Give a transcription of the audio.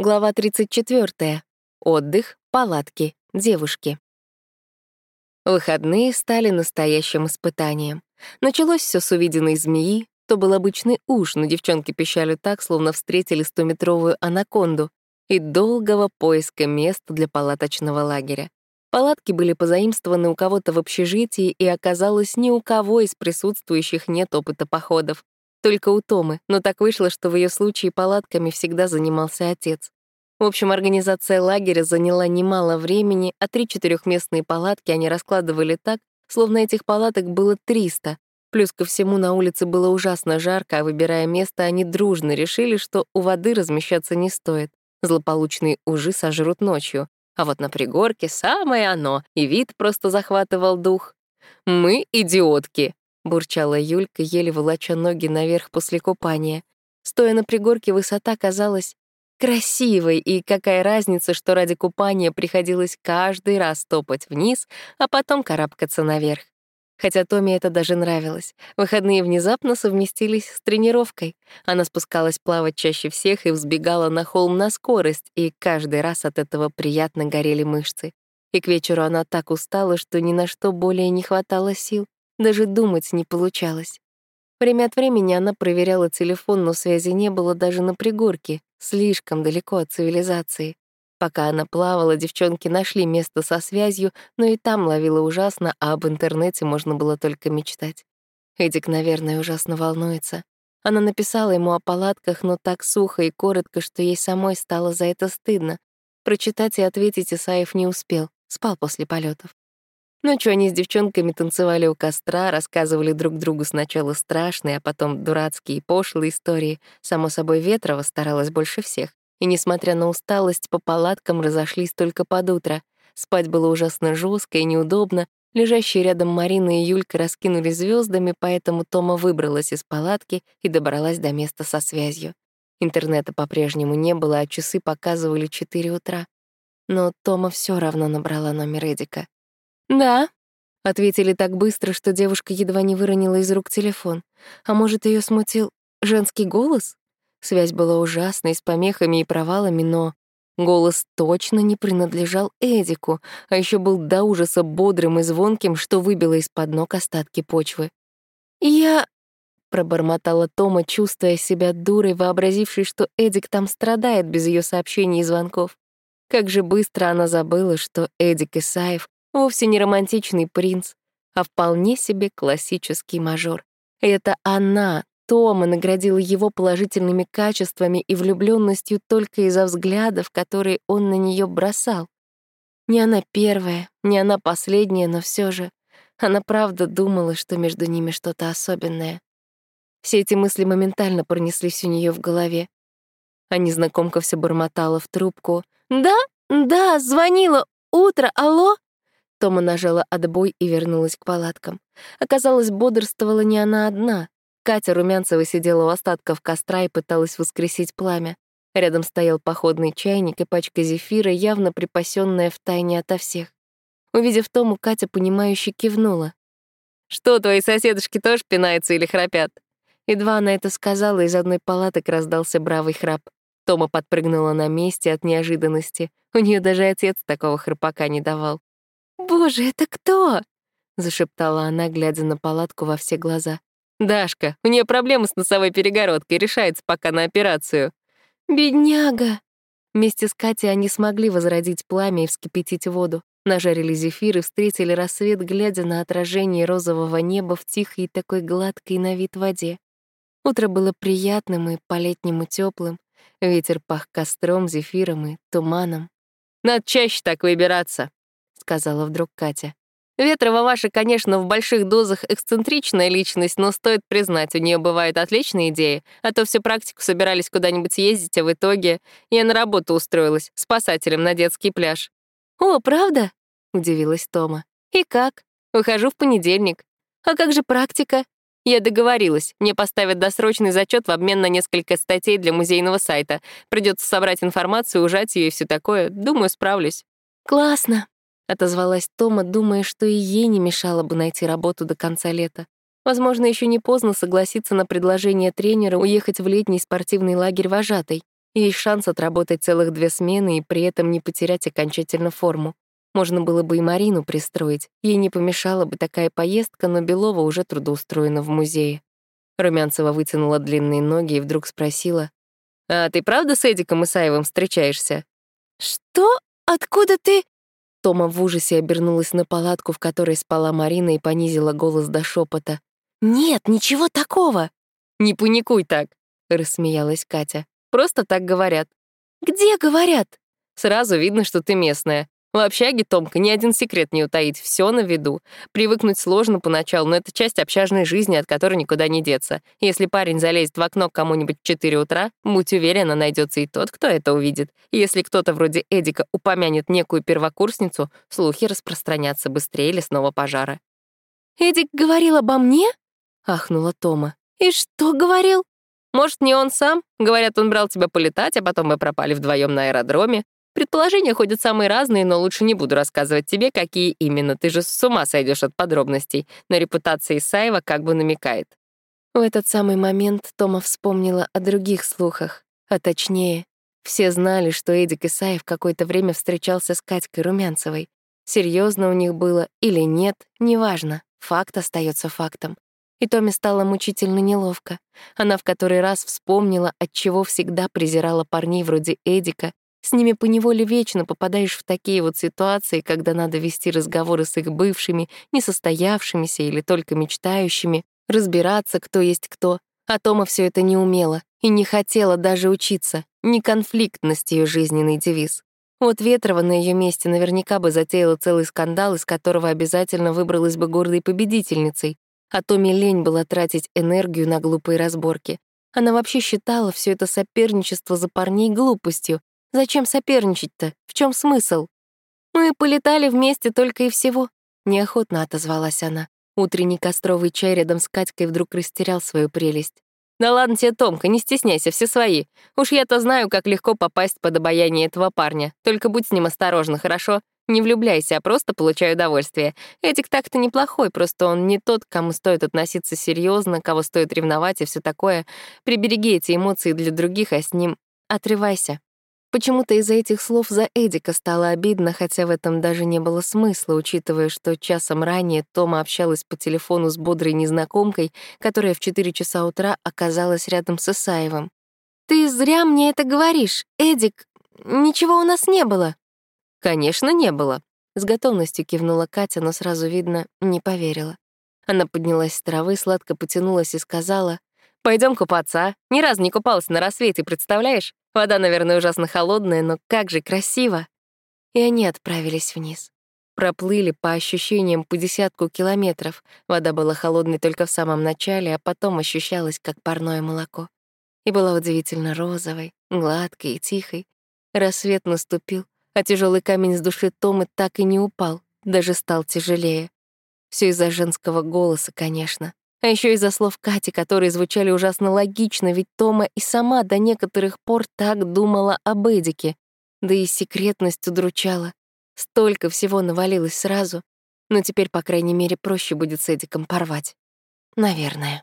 Глава 34. Отдых, палатки, девушки. Выходные стали настоящим испытанием. Началось все с увиденной змеи. То был обычный уж, но девчонки пищали так, словно встретили стометровую анаконду, и долгого поиска места для палаточного лагеря. Палатки были позаимствованы у кого-то в общежитии, и оказалось, ни у кого из присутствующих нет опыта походов. Только у Томы, но так вышло, что в ее случае палатками всегда занимался отец. В общем, организация лагеря заняла немало времени, а три четырехместные палатки они раскладывали так, словно этих палаток было 300. Плюс ко всему на улице было ужасно жарко, а выбирая место, они дружно решили, что у воды размещаться не стоит. Злополучные ужи сожрут ночью. А вот на пригорке самое оно, и вид просто захватывал дух. «Мы идиотки», — бурчала Юлька, еле волоча ноги наверх после купания. Стоя на пригорке, высота казалась красивой, и какая разница, что ради купания приходилось каждый раз топать вниз, а потом карабкаться наверх. Хотя Томе это даже нравилось. Выходные внезапно совместились с тренировкой. Она спускалась плавать чаще всех и взбегала на холм на скорость, и каждый раз от этого приятно горели мышцы. И к вечеру она так устала, что ни на что более не хватало сил. Даже думать не получалось. Время от времени она проверяла телефон, но связи не было даже на пригорке, слишком далеко от цивилизации. Пока она плавала, девчонки нашли место со связью, но и там ловила ужасно, а об интернете можно было только мечтать. Эдик, наверное, ужасно волнуется. Она написала ему о палатках, но так сухо и коротко, что ей самой стало за это стыдно. Прочитать и ответить Исаев не успел, спал после полетов. Ночью они с девчонками танцевали у костра, рассказывали друг другу сначала страшные, а потом дурацкие и пошлые истории. Само собой, Ветрова старалась больше всех. И, несмотря на усталость, по палаткам разошлись только под утро. Спать было ужасно жестко и неудобно. Лежащие рядом Марина и Юлька раскинули звездами, поэтому Тома выбралась из палатки и добралась до места со связью. Интернета по-прежнему не было, а часы показывали 4 утра. Но Тома все равно набрала номер Эдика. «Да», — ответили так быстро, что девушка едва не выронила из рук телефон. А может, ее смутил женский голос? Связь была ужасной, с помехами и провалами, но голос точно не принадлежал Эдику, а еще был до ужаса бодрым и звонким, что выбило из-под ног остатки почвы. «Я...» — пробормотала Тома, чувствуя себя дурой, вообразившей, что Эдик там страдает без ее сообщений и звонков. Как же быстро она забыла, что Эдик Исаев Вовсе не романтичный принц, а вполне себе классический мажор. Это она, Тома, наградила его положительными качествами и влюбленностью только из-за взглядов, которые он на нее бросал. Не она первая, не она последняя, но все же она правда думала, что между ними что-то особенное. Все эти мысли моментально пронеслись у нее в голове. А незнакомка все бормотала в трубку. «Да, да, звонила. Утро, алло?» Тома нажала отбой и вернулась к палаткам. Оказалось, бодрствовала не она одна. Катя Румянцева сидела у остатков костра и пыталась воскресить пламя. Рядом стоял походный чайник и пачка зефира, явно припасенная в тайне ото всех. Увидев Тому, Катя, понимающе кивнула. «Что, твои соседушки тоже пинаются или храпят?» Едва она это сказала, из одной палаток раздался бравый храп. Тома подпрыгнула на месте от неожиданности. У нее даже отец такого храпака не давал. «Боже, это кто?» — зашептала она, глядя на палатку во все глаза. «Дашка, у нее проблемы с носовой перегородкой, решается пока на операцию». «Бедняга!» Вместе с Катей они смогли возродить пламя и вскипятить воду. Нажарили зефир и встретили рассвет, глядя на отражение розового неба в тихой и такой гладкой на вид воде. Утро было приятным и по-летнему теплым. Ветер пах костром, зефиром и туманом. «Надо чаще так выбираться», сказала вдруг Катя. Ветрова ваша, конечно, в больших дозах эксцентричная личность, но стоит признать, у нее бывают отличные идеи, а то всю практику собирались куда-нибудь ездить, а в итоге я на работу устроилась, спасателем на детский пляж. «О, правда?» — удивилась Тома. «И как? Выхожу в понедельник. А как же практика?» Я договорилась. Мне поставят досрочный зачет в обмен на несколько статей для музейного сайта. Придется собрать информацию, ужать ее и все такое. Думаю, справлюсь. «Классно», Отозвалась Тома, думая, что и ей не мешало бы найти работу до конца лета. Возможно, еще не поздно согласиться на предложение тренера уехать в летний спортивный лагерь вожатой. Есть шанс отработать целых две смены и при этом не потерять окончательно форму. Можно было бы и Марину пристроить. Ей не помешала бы такая поездка, но Белова уже трудоустроена в музее. Румянцева вытянула длинные ноги и вдруг спросила. «А ты правда с Эдиком Исаевым встречаешься?» «Что? Откуда ты?» Тома в ужасе обернулась на палатку, в которой спала Марина, и понизила голос до шепота. «Нет, ничего такого!» «Не паникуй так», — рассмеялась Катя. «Просто так говорят». «Где говорят?» «Сразу видно, что ты местная. В общаге, Томка, ни один секрет не утаить, все на виду. Привыкнуть сложно поначалу, но это часть общажной жизни, от которой никуда не деться. Если парень залезет в окно к кому-нибудь в 4 утра, будь уверена, найдется и тот, кто это увидит. если кто-то вроде Эдика упомянет некую первокурсницу, слухи распространятся быстрее лесного пожара. «Эдик говорил обо мне?» — ахнула Тома. «И что говорил?» «Может, не он сам? Говорят, он брал тебя полетать, а потом мы пропали вдвоем на аэродроме. Предположения ходят самые разные, но лучше не буду рассказывать тебе, какие именно. Ты же с ума сойдешь от подробностей. На репутации Исаева как бы намекает. В этот самый момент Тома вспомнила о других слухах. А точнее, все знали, что Эдик Исаев какое-то время встречался с Катькой Румянцевой. Серьезно у них было или нет, неважно. Факт остается фактом. И Томе стало мучительно неловко. Она в который раз вспомнила, от чего всегда презирала парней вроде Эдика с ними поневоле вечно попадаешь в такие вот ситуации, когда надо вести разговоры с их бывшими, несостоявшимися или только мечтающими, разбираться, кто есть кто. А Тома все это не умела и не хотела даже учиться. Не конфликтность ее жизненный девиз. Вот Ветрова на ее месте наверняка бы затеяла целый скандал, из которого обязательно выбралась бы гордой победительницей. А Томе лень было тратить энергию на глупые разборки. Она вообще считала все это соперничество за парней глупостью, Зачем соперничать-то? В чем смысл? Мы полетали вместе только и всего. Неохотно отозвалась она. Утренний костровый чай рядом с Катькой вдруг растерял свою прелесть. «Да ладно тебе, Томка, не стесняйся, все свои. Уж я-то знаю, как легко попасть под обаяние этого парня. Только будь с ним осторожна, хорошо? Не влюбляйся, а просто получай удовольствие. Этик так-то неплохой, просто он не тот, к кому стоит относиться серьезно, кого стоит ревновать и все такое. Прибереги эти эмоции для других, а с ним отрывайся». Почему-то из-за этих слов за Эдика стало обидно, хотя в этом даже не было смысла, учитывая, что часом ранее Тома общалась по телефону с бодрой незнакомкой, которая в 4 часа утра оказалась рядом с Исаевым. «Ты зря мне это говоришь, Эдик. Ничего у нас не было». «Конечно, не было», — с готовностью кивнула Катя, но сразу, видно, не поверила. Она поднялась с травы, сладко потянулась и сказала, Пойдем купаться, а? Ни разу не купалась на рассвете, представляешь? Вода, наверное, ужасно холодная, но как же красиво!» И они отправились вниз. Проплыли, по ощущениям, по десятку километров. Вода была холодной только в самом начале, а потом ощущалась, как парное молоко. И была удивительно розовой, гладкой и тихой. Рассвет наступил, а тяжелый камень с души Томы так и не упал, даже стал тяжелее. Все из-за женского голоса, конечно. А еще из-за слов Кати, которые звучали ужасно логично, ведь Тома и сама до некоторых пор так думала об Эдике. Да и секретность удручала. Столько всего навалилось сразу. Но теперь, по крайней мере, проще будет с Эдиком порвать. Наверное.